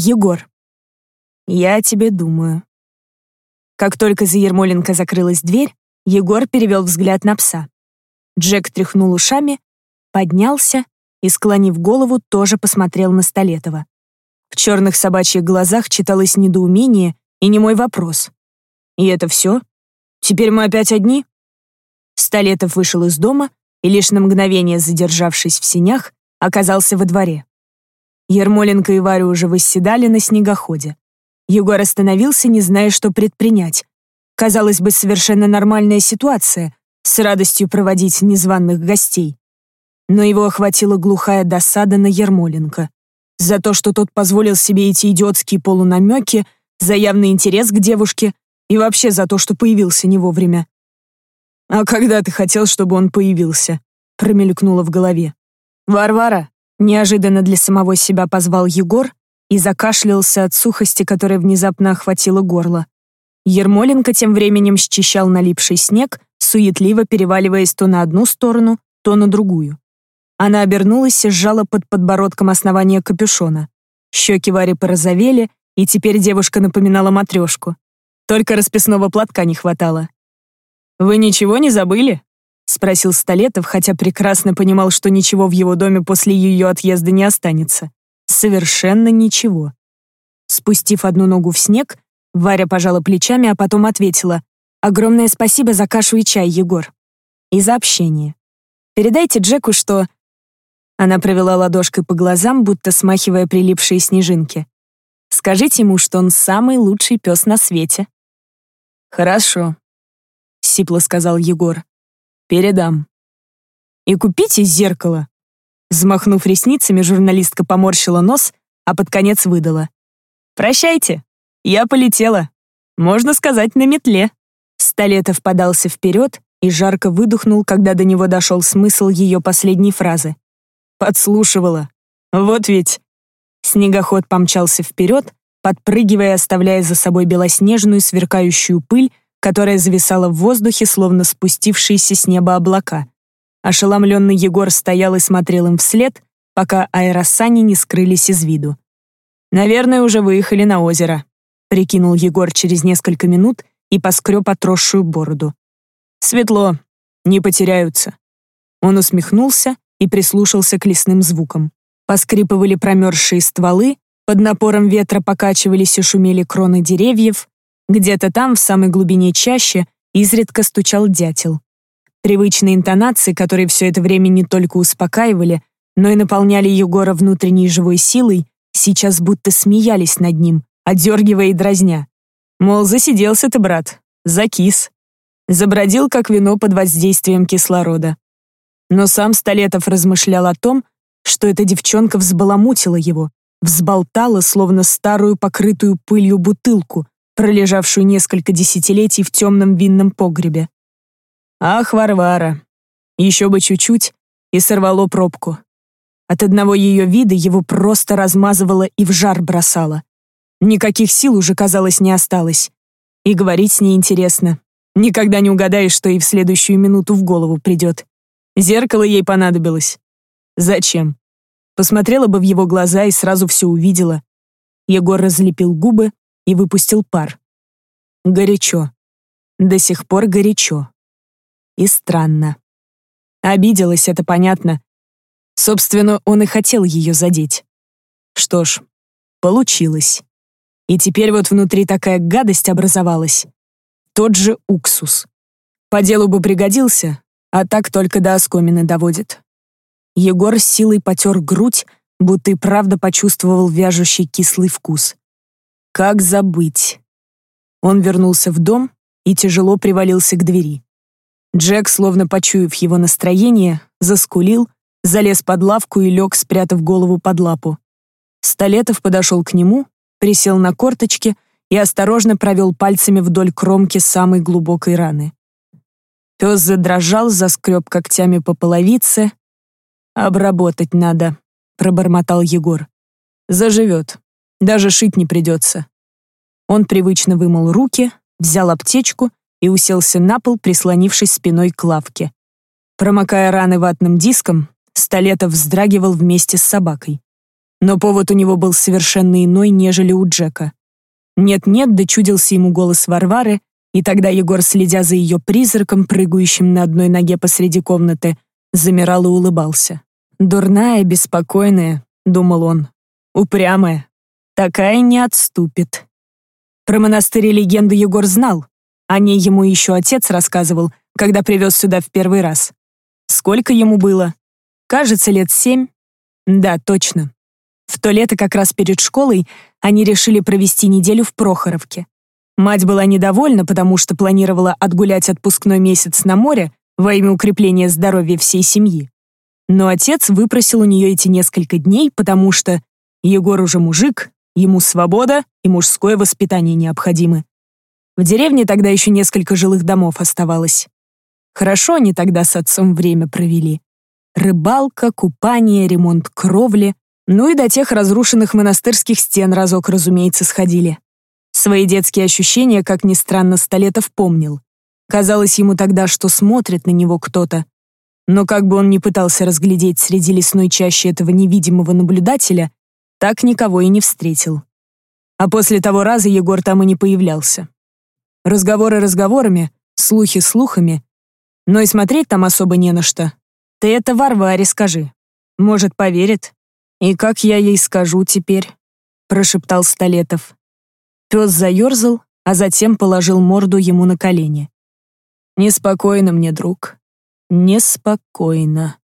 Егор. Я о тебе думаю. Как только за Ермоленко закрылась дверь, Егор перевел взгляд на пса. Джек тряхнул ушами, поднялся и, склонив голову, тоже посмотрел на Столетова. В черных собачьих глазах читалось недоумение и немой вопрос. «И это все? Теперь мы опять одни?» Столетов вышел из дома и, лишь на мгновение задержавшись в синях, оказался во дворе. Ермоленко и Варя уже восседали на снегоходе. Егор остановился, не зная, что предпринять. Казалось бы, совершенно нормальная ситуация — с радостью проводить незваных гостей. Но его охватила глухая досада на Ермоленко. За то, что тот позволил себе эти идиотские полунамеки, за явный интерес к девушке и вообще за то, что появился не вовремя. «А когда ты хотел, чтобы он появился?» промелькнуло в голове. «Варвара!» Неожиданно для самого себя позвал Егор и закашлялся от сухости, которая внезапно охватила горло. Ермоленко тем временем счищал налипший снег, суетливо переваливаясь то на одну сторону, то на другую. Она обернулась и сжала под подбородком основание капюшона. Щеки Вари порозовели, и теперь девушка напоминала матрешку. Только расписного платка не хватало. «Вы ничего не забыли?» — спросил Столетов, хотя прекрасно понимал, что ничего в его доме после ее отъезда не останется. Совершенно ничего. Спустив одну ногу в снег, Варя пожала плечами, а потом ответила. «Огромное спасибо за кашу и чай, Егор. И за общение. Передайте Джеку, что...» Она провела ладошкой по глазам, будто смахивая прилипшие снежинки. «Скажите ему, что он самый лучший пес на свете». «Хорошо», — сипло сказал Егор. «Передам». «И купите зеркало». Взмахнув ресницами, журналистка поморщила нос, а под конец выдала. «Прощайте, я полетела. Можно сказать, на метле». Столетов подался вперед и жарко выдохнул, когда до него дошел смысл ее последней фразы. Подслушивала. Вот ведь. Снегоход помчался вперед, подпрыгивая, оставляя за собой белоснежную сверкающую пыль, которая зависала в воздухе, словно спустившиеся с неба облака. Ошеломленный Егор стоял и смотрел им вслед, пока аэросани не скрылись из виду. «Наверное, уже выехали на озеро», — прикинул Егор через несколько минут и поскреб отросшую бороду. «Светло, не потеряются». Он усмехнулся и прислушался к лесным звукам. Поскрипывали промерзшие стволы, под напором ветра покачивались и шумели кроны деревьев, где-то там, в самой глубине чаще, изредка стучал дятел. Привычные интонации, которые все это время не только успокаивали, но и наполняли Егора внутренней живой силой, сейчас будто смеялись над ним, одергивая и дразня. Мол, засиделся ты, брат, закис. Забродил, как вино под воздействием кислорода. Но сам Столетов размышлял о том, что эта девчонка взбаламутила его, взболтала, словно старую покрытую пылью бутылку, пролежавшую несколько десятилетий в темном винном погребе. Ах, Варвара! Еще бы чуть-чуть, и сорвало пробку. От одного ее вида его просто размазывало и в жар бросало. Никаких сил уже, казалось, не осталось. И говорить с ней интересно. Никогда не угадаешь, что ей в следующую минуту в голову придет. Зеркало ей понадобилось. Зачем? Посмотрела бы в его глаза и сразу все увидела. Егор разлепил губы, и выпустил пар. Горячо. До сих пор горячо. И странно. Обиделась, это понятно. Собственно, он и хотел ее задеть. Что ж, получилось. И теперь вот внутри такая гадость образовалась. Тот же уксус. По делу бы пригодился, а так только до оскомины доводит. Егор силой потер грудь, будто и правда почувствовал вяжущий кислый вкус. Как забыть? Он вернулся в дом и тяжело привалился к двери. Джек, словно почуяв его настроение, заскулил, залез под лавку и лег, спрятав голову под лапу. Столетов подошел к нему, присел на корточки и осторожно провел пальцами вдоль кромки самой глубокой раны. Пес задрожал, заскреб когтями по половице. «Обработать надо», — пробормотал Егор. «Заживет. Даже шить не придется. Он привычно вымыл руки, взял аптечку и уселся на пол, прислонившись спиной к лавке. Промокая раны ватным диском, Столетов вздрагивал вместе с собакой. Но повод у него был совершенно иной, нежели у Джека. Нет-нет, дочудился ему голос Варвары, и тогда Егор, следя за ее призраком, прыгающим на одной ноге посреди комнаты, замирал и улыбался. «Дурная, беспокойная», — думал он, — «упрямая, такая не отступит». Про монастырь и легенду Егор знал, о ней ему еще отец рассказывал, когда привез сюда в первый раз. Сколько ему было? Кажется, лет семь. Да, точно. В то лето, как раз перед школой, они решили провести неделю в Прохоровке. Мать была недовольна, потому что планировала отгулять отпускной месяц на море во имя укрепления здоровья всей семьи. Но отец выпросил у нее эти несколько дней, потому что Егор уже мужик, ему свобода и мужское воспитание необходимы. В деревне тогда еще несколько жилых домов оставалось. Хорошо они тогда с отцом время провели. Рыбалка, купание, ремонт кровли, ну и до тех разрушенных монастырских стен разок, разумеется, сходили. Свои детские ощущения, как ни странно, Столетов помнил. Казалось ему тогда, что смотрит на него кто-то. Но как бы он ни пытался разглядеть среди лесной чащи этого невидимого наблюдателя, так никого и не встретил. А после того раза Егор там и не появлялся. Разговоры разговорами, слухи слухами, но и смотреть там особо не на что. Ты это Варваре скажи. Может, поверит. «И как я ей скажу теперь?» — прошептал Столетов. Пес заерзал, а затем положил морду ему на колени. «Неспокойно мне, друг. Неспокойно».